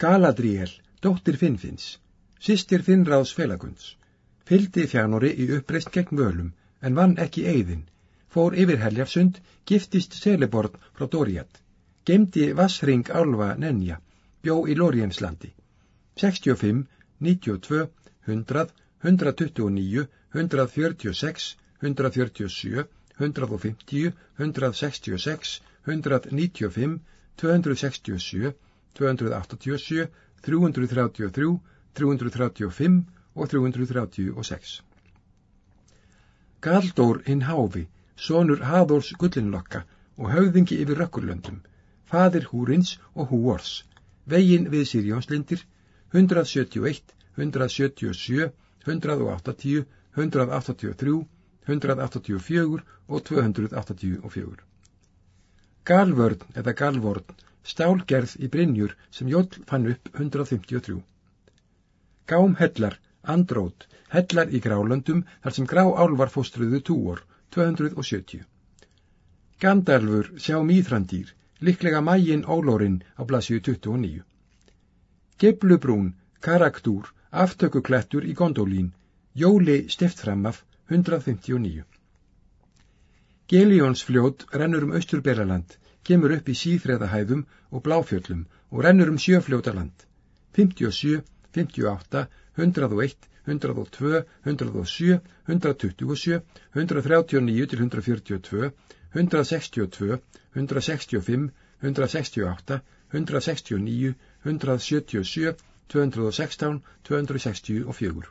Galadriel, dóttir Finnfinns, sýstir Finnráðs felagunds, fyldi þjánori í uppreist gegn völum, en vann ekki eigðin, fór yfir Heljarsund, giftist Seleborn frá Dóriat, gemdi Vassring Álva Nenja, bjó í Lórienslandi, 65, 92, 100, 129, 146, 147, 150, 166, 195, 267, 287, 333, 335 og 336. Galdór hinn Háfi, sonur Haðórs gullinlokka og höfðingi yfir rökkurlöndum, fadir Húrins og Húors, vegin við Sirjónslindir, 171, 177, 180, 183, 184 og 284. Galvörn eða galvorn, stálgerð í Brynjur sem Jóll fann upp 153. Gám hellar, andrót, hellar í grálöndum þar sem grá álvar fóstruðu túor, 270. Gandalfur sjá mýþrandýr, liklega mægin ólórin á blasju 29. Geblubrún, karaktúr, aftökuklettur í gondolín, jóli stiftframaf 159. Gelíónsfljót rennur um Östurberaland, kemur upp í síðfreðahæðum og bláfjöllum og rennur um sjöfljótaland. 57, 58, 101, 102, 107, 127, 139 til 142, 162, 165, 168, 169, 177, 216, 264.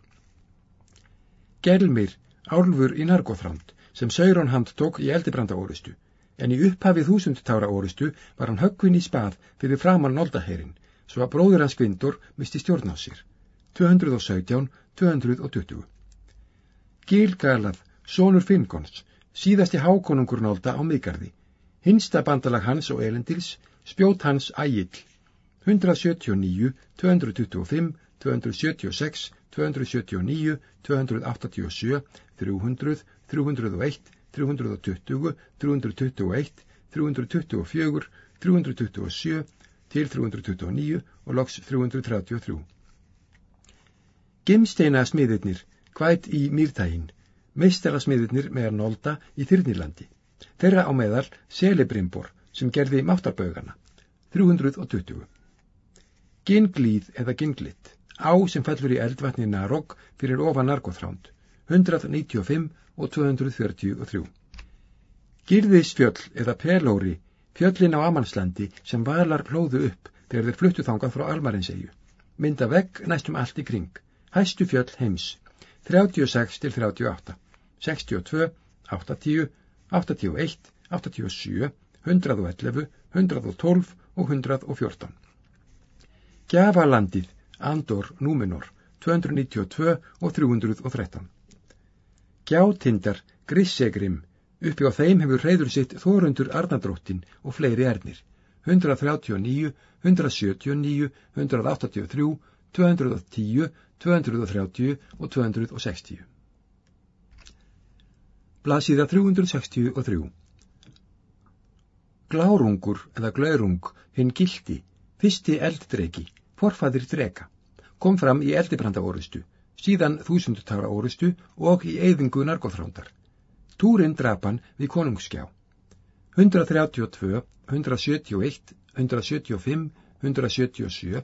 Gelmir álfur í Nargóþrand sem Sauron hand tók í eldibranda orustu, en í upphafið þúsundtára orustu var hann höggvin í spað fyrir framann noldaherin, svo að bróður hans Gvindur misti stjórn á sér. 217, 220. Gilgalað, sonur Finnkons, síðasti hákonungur nolda á miðgarði, hinsta bandalag hans og elendils, spjót hans ægill, 179, 225, 276, 279, 287, 300, 301, 320, 321, 324, 327 til 329 og loks 333. Gimsteina smiðirnir, hvætt í mýrtægin, meistara smiðirnir meðar nólda í Þyrnirlandi. Þeirra á meðal Celebrimbor sem gerði máttarbögana, 320. Ginglíð eða ginglitt, á sem fellur í eldvatni Narog fyrir ofan Nargóþránd, 195 og 243. Girðisfjöll eða Pelóri, fjöllin á Amanslandi sem valar hlóðu upp þegar þeir fluttu þangað frá Almarinsegju. Mynda vegg næstum allt í kring. Hæstu fjöll heims. 36 til 38. 62, 80, 81, 87, 111, 112 og 114. Gjafalandið, Andor, Númenor, 292 og 313. Gjátindar, Grissegrim, uppi á þeim hefur reyður sitt Þórundur Arnardróttin og fleiri ernir. 139, 179, 183, 210, 230 og 260. Blasiða 363 Glárungur eða glaurung, hinn gildi, fyrsti elddreki, forfæðir dreka, kom fram í eldibrandaórustu síðan þúsundtára órustu og í eyðingu narkóþrándar. Túrin drapan við konungsskjá. 132, 171, 175, 177,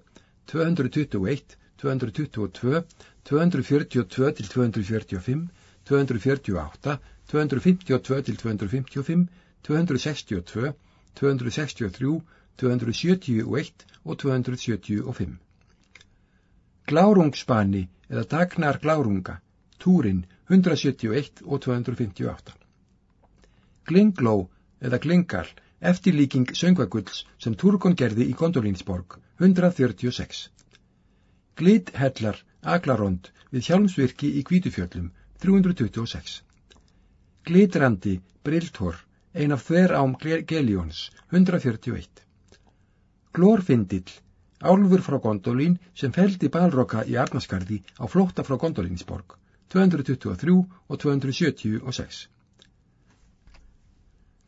221, 222, 242 til 245, 248, 252 til 255, 262, 263, 271 og 275. Glárungsbani eða Dagnar Glárunga, Túrin 171 og 258. Glingló eða Glingal, eftirlíking söngvagulls sem Turgon gerði í Gondolinsborg 146. Glithellar, Aglarond við hjálmsvirki í Kvítufjöllum 326. Glitrandi, Briltor, ein af þver ám Geljóns 141. Glórfindill, Álfur frá Gondolín sem feldi balroka í Arnaskarði á flótta frá Gondolínsborg 223 og 276.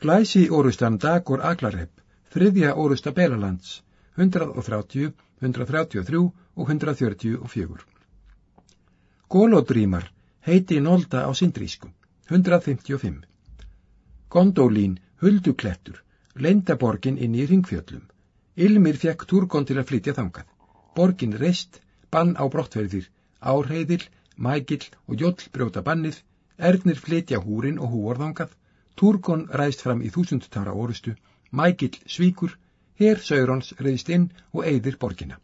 Glæsi orustan Dagur Aglarhepp, þriðja orusta Belalands 130, 133 og 144. Golodrímar heiti Nolda á sindrísku, 155. Gondolín, hulduklettur, leindaborgin inn í ringfjöllum. Ilmir fekk Turgon til að flytja þangað. Borgin reist, bann á brottverðir, árheiðil, mægill og jóll brjóta bannið, erðnir flytja húrin og húorðangað, Turgon ræðst fram í þúsundtára orustu, mægill svíkur, hér Saurons reyðist inn og eigðir borgina.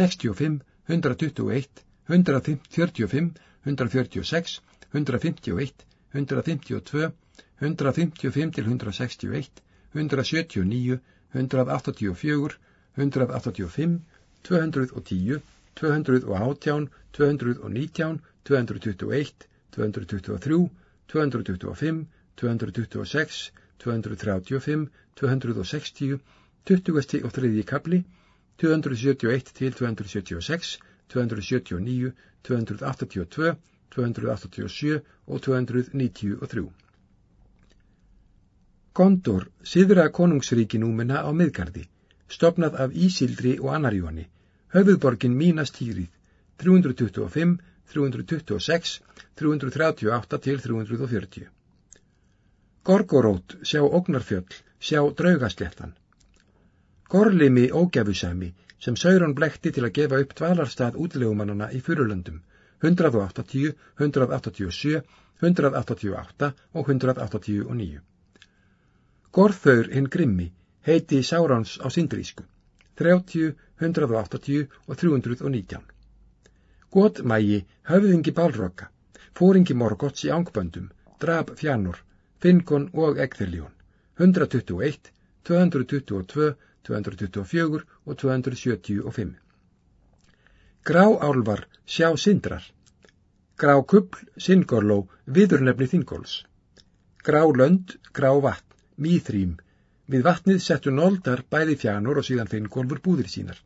65, 121, 145, 146, 151, 152, 155 til 161, 179, 184, 185, 210, 218, 219, 221, 223, 225, 226, 235, 260, 20. og 3. kapli, 271 til 276, 279, 282, 287 og 293. Gondor, siðra konungsríki númina á miðgardi, stopnað af Ísildri og Anarjóni, höfuðborgin Mínas Týrið, 325, 326, 338 til 340. Gorgorót, sjá Ógnarfjöll, sjá Draugasléttan. Gorlimi ógefusemi, sem Sauron blekti til að gefa upp dvalarstað útlegumannana í Furulöndum, 180, 187, 188 og 189. Gorþaur hinn Grimmi heiti Sárans á sindrísku, 30, 180 og 319. Godmægi höfðingi Balroka, fóringi Morgots í ángböndum, drab Fjánur, Fingon og Egþiljón, 121, 222, 224 og 275. Grá álvar sjá sindrar, grá kubl singorló viðurnefni þingóls, grá lönd, grá vatn, Mýþrým. Við vatnið settu noldar bæði fjánur og síðan fengolfur búðir sínar.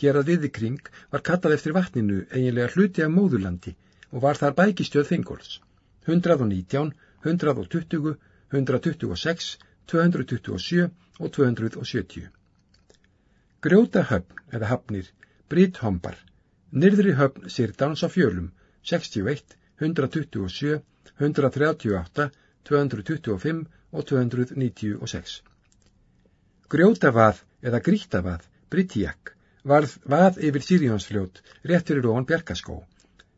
Hér að viði kring var kallað eftir vatninu eiginlega hluti af móðurlandi og var þar bækistjöð fengols. 119, 120, 126, 227 og 270. Grjóta höfn eða hafnir, Bríthombar, nyrðri höfn Sirdáns á fjölum, 61, 127, 138, 225 og 296. Grjótavad eða grítavad, Brytjak, varð vað yfir Sirjónsfljót rétt fyrir ofan Bjarkaskó.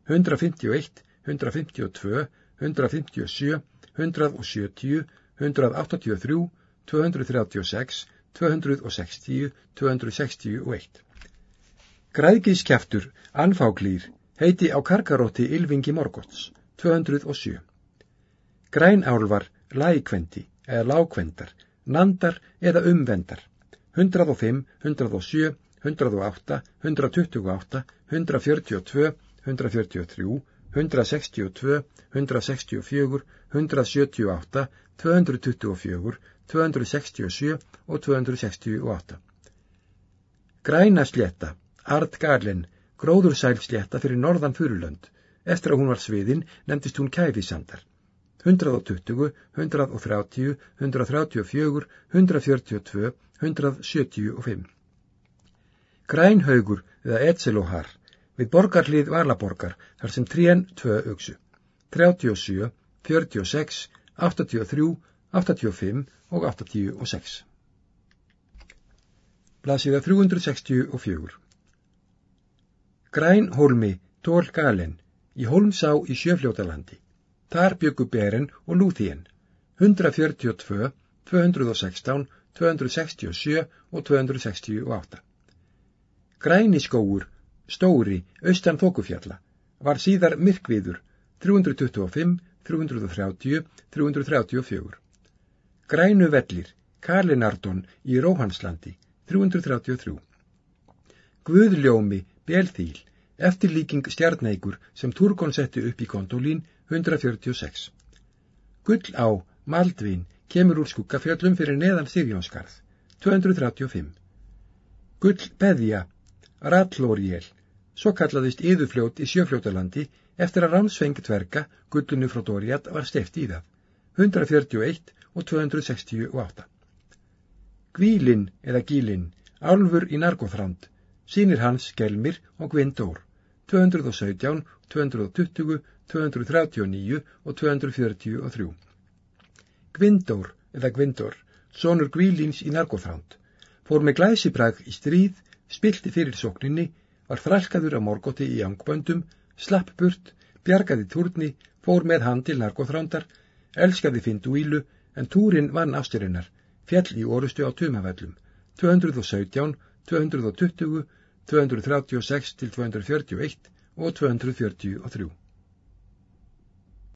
151, 152, 157, 170, 183, 236, 260, 261. Græðgiskjaftur, anfáglýr, heiti á karkarótti Ylvingi Morgots, 207. Grænálvar, lækvendi eða lágvendar, nandar eða umvendar, 105, 107, 108, 128, 142, 143, 162, 164, 178, 224, 267 og 268. Grænaslétta, Ardgarlen, gróðursælslétta fyrir norðan Furulönd. Eftir að hún var sviðin nefndist hún Kæfisandar. 120, 130, 134, 142, 175. Grænhaugur eða Etzelohar við borgarlið Valaborgar þar sem trén tvö auksu. 37, 46, 83, 85 og 86. Blasiða 364. Grænhólmi Tól Galen í Hólmsá í Sjöfljótalandi. Þar byggu Beren og Lúþíen, 142, 216, 267 og 268. Græniskóur, stóri, austan þókufjalla, var síðar myrkviður, 325, 330, 334. Grænu vellir, Karlinardon í Róhanslandi, 333. Guðljómi, Belþýl, eftirlíking stjarnægur sem Turgon setti upp í kontólín 146. Gull á Maldvin kemur úr skuggafjöllum fyrir neðan Sirjónskarð 235. Gull beðja Rallóriél svo kallaðist yðufljót í sjöfljótalandi eftir að ránsveng dverga gullunu frá Dóriat var steft í það 141 og 268. Gvílin eða gílin, álfur í Nargóþrand Sýnir hans Gelmir og Gvindór, 217, 220, 239 og 243. Gvindór eða Gvindor, sonur Gvílins í Nargóþránd, fór með glæsibrag í stríð, spilti fyrir sókninni, var þrælkaður á morgóti í angböndum, slapp burt, bjargaði turni, fór með hann til Nargóþrándar, elskaði Finduílu, en túrin vann ástyrinnar, fjall í orustu á tumavellum, 217, 220, 236 til 241 og 243.